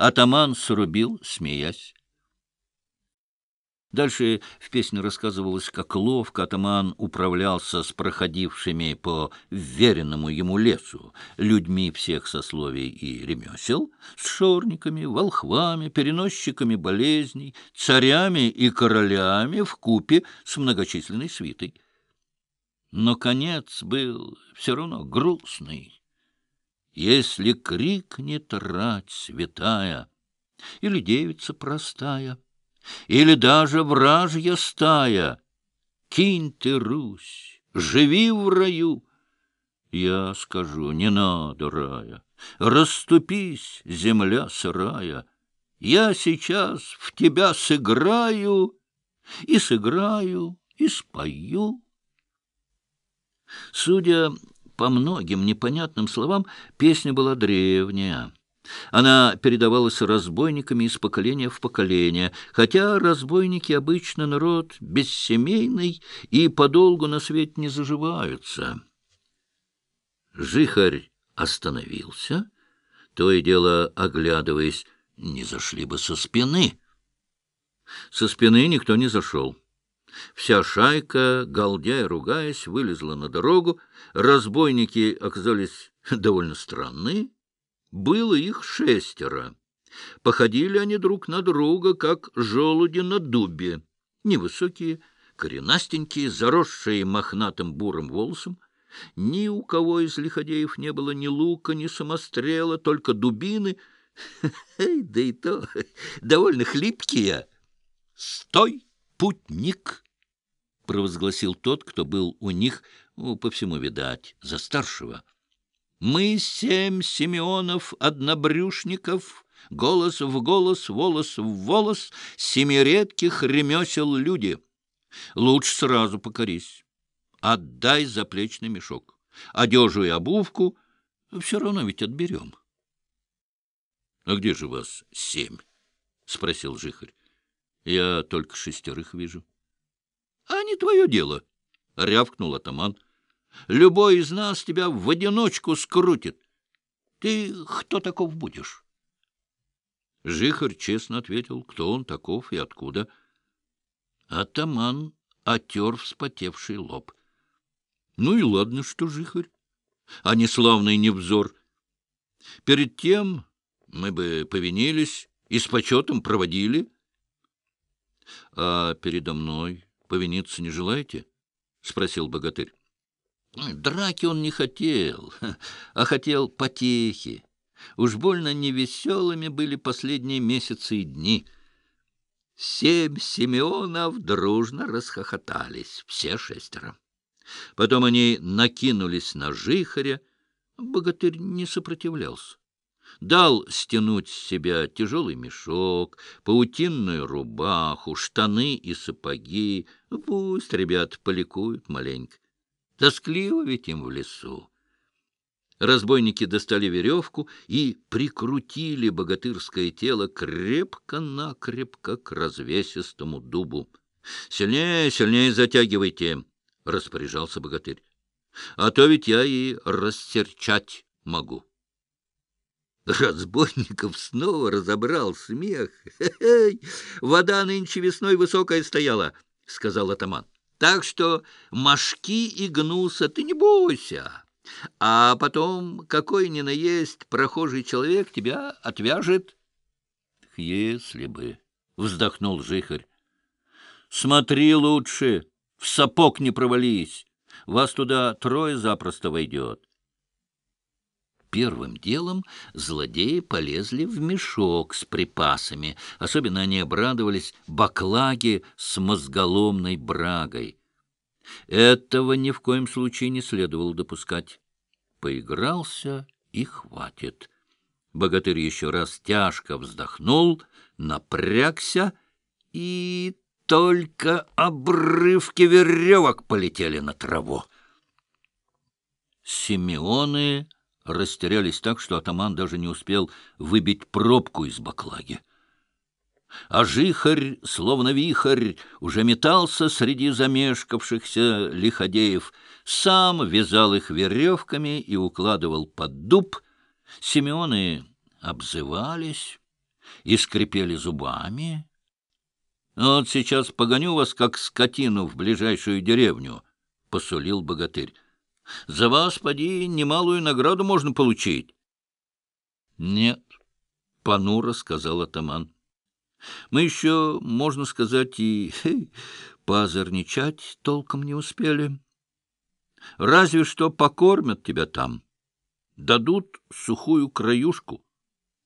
Атаман срубил, смеясь. Дальше в песне рассказывалось, как ловко атаман управлялся с проходившими по веренному ему лесу людьми всех сословий и ремесел, с шорниками, волхвами, переносчиками болезней, царями и королями в купе с многочисленной свитой. Но конец был все равно грустный. Если крикнет рать святая или девица простая — или даже вражья стая. Кинь ты, Русь, живи в раю. Я скажу, не надо рая, расступись, земля сырая. Я сейчас в тебя сыграю, и сыграю, и спою. Судя по многим непонятным словам, песня была древняя. Она передавалась разбойниками из поколения в поколение, хотя разбойники обычно народ бессемейный и подолгу на свет не заживаются. Жихарь остановился, то и дело оглядываясь, не зашли бы со спины. Со спины никто не зашел. Вся шайка, галдя и ругаясь, вылезла на дорогу. Разбойники оказались довольно странные. Было их шестеро. Походили они друг на друга, как желуди на дубе. Невысокие, коренастенькие, заросшие мохнатым бурым волосом. Ни у кого из лиходеев не было ни лука, ни самострела, только дубины. Да и то довольно хлипкие. «Стой, путник!» — провозгласил тот, кто был у них, ну, по всему видать, за старшего. Мы семь Симеонов-однобрюшников, голос в голос, волос в волос, семи редких ремесел люди. Лучше сразу покорись. Отдай заплечный мешок. Одежу и обувку все равно ведь отберем. — А где же вас семь? — спросил Жихарь. — Я только шестерых вижу. — А не твое дело, — рявкнул атаман. — Любой из нас тебя в одиночку скрутит. Ты кто таков будешь? Жихарь честно ответил, кто он таков и откуда. Атаман отер вспотевший лоб. Ну и ладно, что Жихарь, а не славный невзор. Перед тем мы бы повинились и с почетом проводили. — А передо мной повиниться не желаете? — спросил богатырь. Драки он не хотел, а хотел потехи. Уж больно невеселыми были последние месяцы и дни. Семь Симеонов дружно расхохотались, все шестеро. Потом они накинулись на жихаря. Богатырь не сопротивлялся. Дал стянуть с себя тяжелый мешок, паутинную рубаху, штаны и сапоги. Пусть ребят поликуют маленько. Тоскливо ведь им в лесу. Разбойники достали веревку и прикрутили богатырское тело крепко-накрепко к развесистому дубу. — Сильнее, сильнее затягивайте, — распоряжался богатырь. — А то ведь я и растерчать могу. Разбойников снова разобрал смех. — Вода нынче весной высокая стояла, — сказал атаман. Так что мошки и гнуса ты не бойся. А потом какой ни наесть прохожий человек тебя отвяжет. — Если бы, — вздохнул жихарь. — Смотри лучше, в сапог не провались. Вас туда трое запросто войдет. Первым делом злодеи полезли в мешок с припасами. Особенно они обрадовались баклаге с мозголомной брагой. Этого ни в коем случае не следовало допускать. Поигрался и хватит. Богатырь еще раз тяжко вздохнул, напрягся, и только обрывки веревок полетели на траву. Симеоны растерялись так, что атаман даже не успел выбить пробку из баклаги. А жихарь, словно вихарь, уже метался среди замешкавшихся лиходеев, сам вязал их веревками и укладывал под дуб. Симеоны обзывались, и скрипели зубами. Вот сейчас погоню вас, как скотину, в ближайшую деревню, — посулил богатырь. За вас, поди, немалую награду можно получить. — Нет, — понуро сказал атаман. — Мы еще, можно сказать, и хей, поозорничать толком не успели. Разве что покормят тебя там. Дадут сухую краюшку.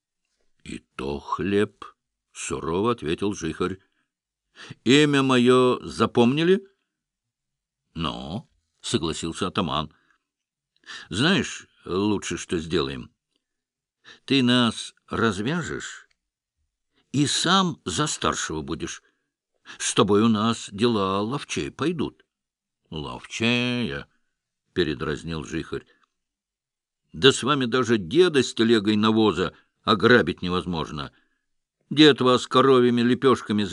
— И то хлеб, — сурово ответил жихарь. — Имя мое запомнили? — Ну, — согласился атаман. — Знаешь, лучше что сделаем? Ты нас развяжешь и сам за старшего будешь. С тобой у нас дела ловчей пойдут. — Ловчая, — передразнил жихарь. — Да с вами даже деда с телегой навоза ограбить невозможно. Дед вас коровьими лепешками